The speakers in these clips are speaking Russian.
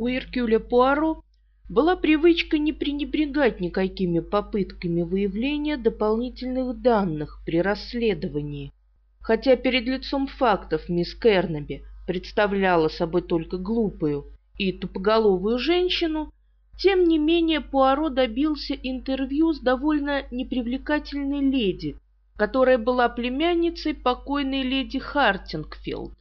У Иркюля Пуаро была привычка не пренебрегать никакими попытками выявления дополнительных данных при расследовании. Хотя перед лицом фактов мисс Кернеби представляла собой только глупую и тупоголовую женщину, тем не менее Пуаро добился интервью с довольно непривлекательной леди, которая была племянницей покойной леди Хартингфилд.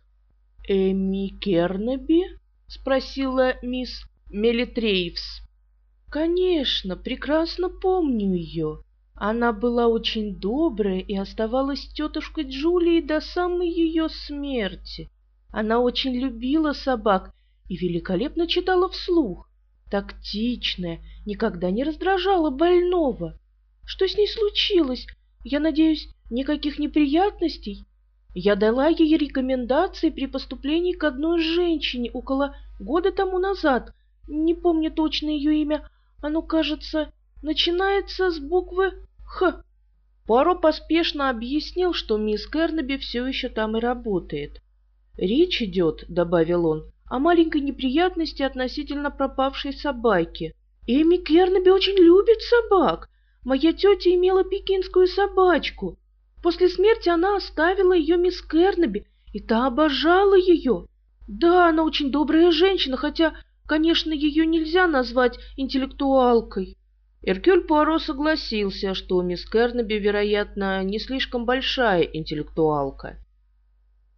«Эми Кернеби?» — спросила мисс Мелитрейвс. «Конечно, прекрасно помню ее. Она была очень добрая и оставалась тетушкой Джулии до самой ее смерти. Она очень любила собак и великолепно читала вслух тактичная, никогда не раздражала больного. Что с ней случилось? Я надеюсь, никаких неприятностей? Я дала ей рекомендации при поступлении к одной женщине около года тому назад. Не помню точно ее имя. Оно, кажется, начинается с буквы «Х». Пуаро поспешно объяснил, что мисс Кернеби все еще там и работает. «Речь идет», — добавил он, о маленькой неприятности относительно пропавшей собаки. Эми Кернеби очень любит собак. Моя тетя имела пекинскую собачку. После смерти она оставила ее мисс Кернеби, и та обожала ее. Да, она очень добрая женщина, хотя, конечно, ее нельзя назвать интеллектуалкой. Эркюль Пуаро согласился, что мисс Кернеби, вероятно, не слишком большая интеллектуалка.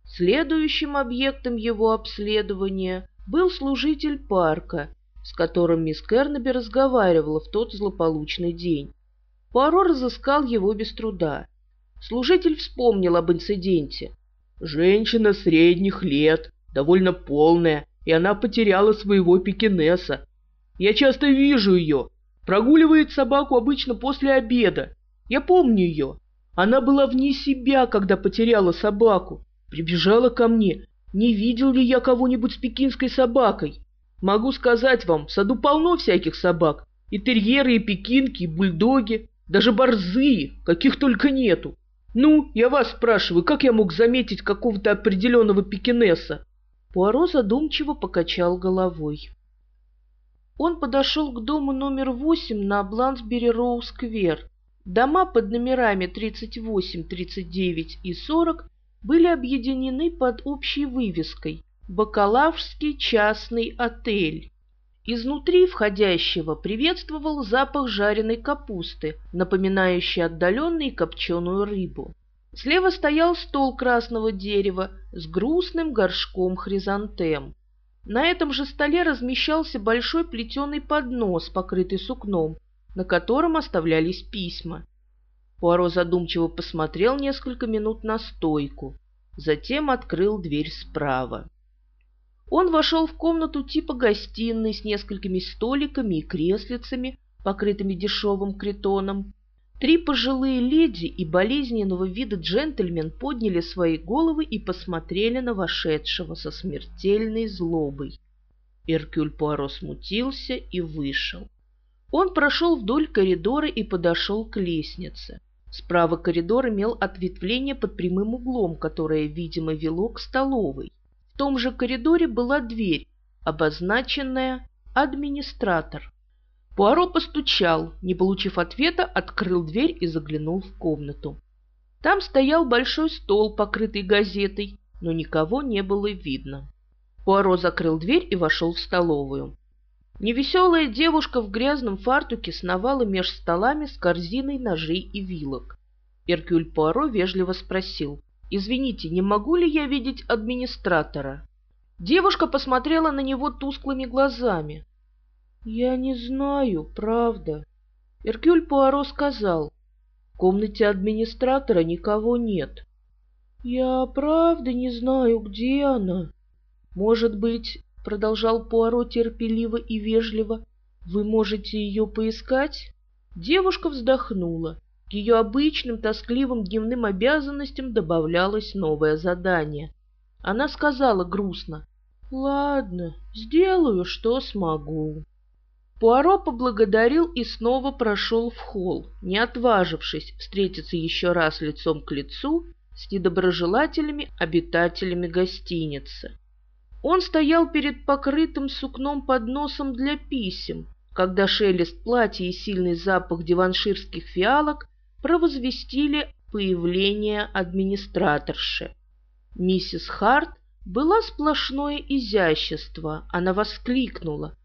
Следующим объектом его обследования был служитель парка, с которым мисс Кернеби разговаривала в тот злополучный день. Пуаро разыскал его без труда. Служитель вспомнил об инциденте. «Женщина средних лет, довольно полная, и она потеряла своего пекинеса. Я часто вижу ее. Прогуливает собаку обычно после обеда. Я помню ее. Она была вне себя, когда потеряла собаку. Прибежала ко мне. Не видел ли я кого-нибудь с пекинской собакой? Могу сказать вам, в саду полно всяких собак. И терьеры, и пекинки, и бульдоги, даже борзые, каких только нету. Ну, я вас спрашиваю, как я мог заметить какого-то определенного пекинеса? Пуаро задумчиво покачал головой. Он подошел к дому номер 8 на Блансбери-Роу-сквер. Дома под номерами 38, 39 и 40 были объединены под общей вывеской «Бакалаврский частный отель». Изнутри входящего приветствовал запах жареной капусты, напоминающий отдаленную копченую рыбу. Слева стоял стол красного дерева с грустным горшком хризантем. На этом же столе размещался большой плетеный поднос, покрытый сукном, на котором оставлялись письма. Пуаро задумчиво посмотрел несколько минут на стойку, затем открыл дверь справа. Он вошел в комнату типа гостиной с несколькими столиками и креслицами, покрытыми дешевым критоном. Три пожилые леди и болезненного вида джентльмен подняли свои головы и посмотрели на вошедшего со смертельной злобой. Эркюль Пуаро смутился и вышел. Он прошел вдоль коридора и подошел к лестнице. Справа коридор имел ответвление под прямым углом, которое, видимо, вело к столовой. В том же коридоре была дверь, обозначенная «Администратор». Пуаро постучал, не получив ответа, открыл дверь и заглянул в комнату. Там стоял большой стол, покрытый газетой, но никого не было видно. Пуаро закрыл дверь и вошел в столовую. Невеселая девушка в грязном фартуке сновала меж столами с корзиной ножей и вилок. Эркюль Пуаро вежливо спросил, «Извините, не могу ли я видеть администратора?» Девушка посмотрела на него тусклыми глазами. «Я не знаю, правда». Эркюль Пуаро сказал, «В комнате администратора никого нет». «Я правда не знаю, где она. Может быть, — продолжал Пуаро терпеливо и вежливо, — вы можете ее поискать? Девушка вздохнула. К ее обычным тоскливым дневным обязанностям добавлялось новое задание. Она сказала грустно, «Ладно, сделаю, что смогу». Пуаро поблагодарил и снова прошел в холл, не отважившись встретиться еще раз лицом к лицу с недоброжелателями обитателями гостиницы. Он стоял перед покрытым сукном подносом для писем, когда шелест платья и сильный запах диванширских фиалок провозвестили появление администраторши. Миссис Харт была сплошное изящество. Она воскликнула.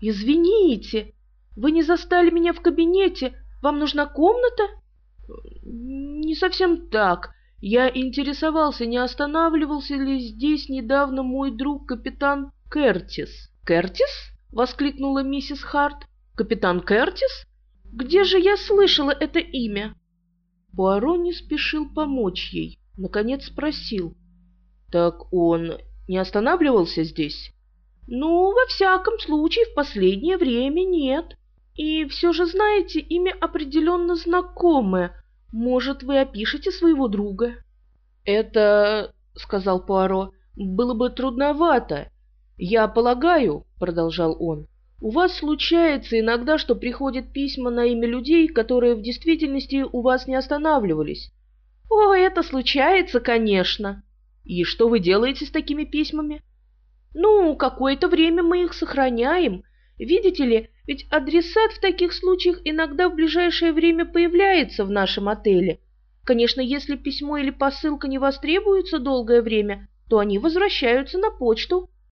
«Извините, вы не застали меня в кабинете? Вам нужна комната?» «Не совсем так. Я интересовался, не останавливался ли здесь недавно мой друг капитан Кертис». «Кертис?» — воскликнула миссис Харт. «Капитан Кертис? Где же я слышала это имя?» Пуаро не спешил помочь ей. Наконец спросил. «Так он не останавливался здесь?» «Ну, во всяком случае, в последнее время нет. И все же, знаете, имя определенно знакомое. Может, вы опишете своего друга?» «Это, — сказал Пуаро, — было бы трудновато. Я полагаю, — продолжал он, — у вас случается иногда, что приходят письма на имя людей, которые в действительности у вас не останавливались. О, это случается, конечно. И что вы делаете с такими письмами? Ну, какое-то время мы их сохраняем. Видите ли, ведь адресат в таких случаях иногда в ближайшее время появляется в нашем отеле. Конечно, если письмо или посылка не востребуются долгое время, то они возвращаются на почту.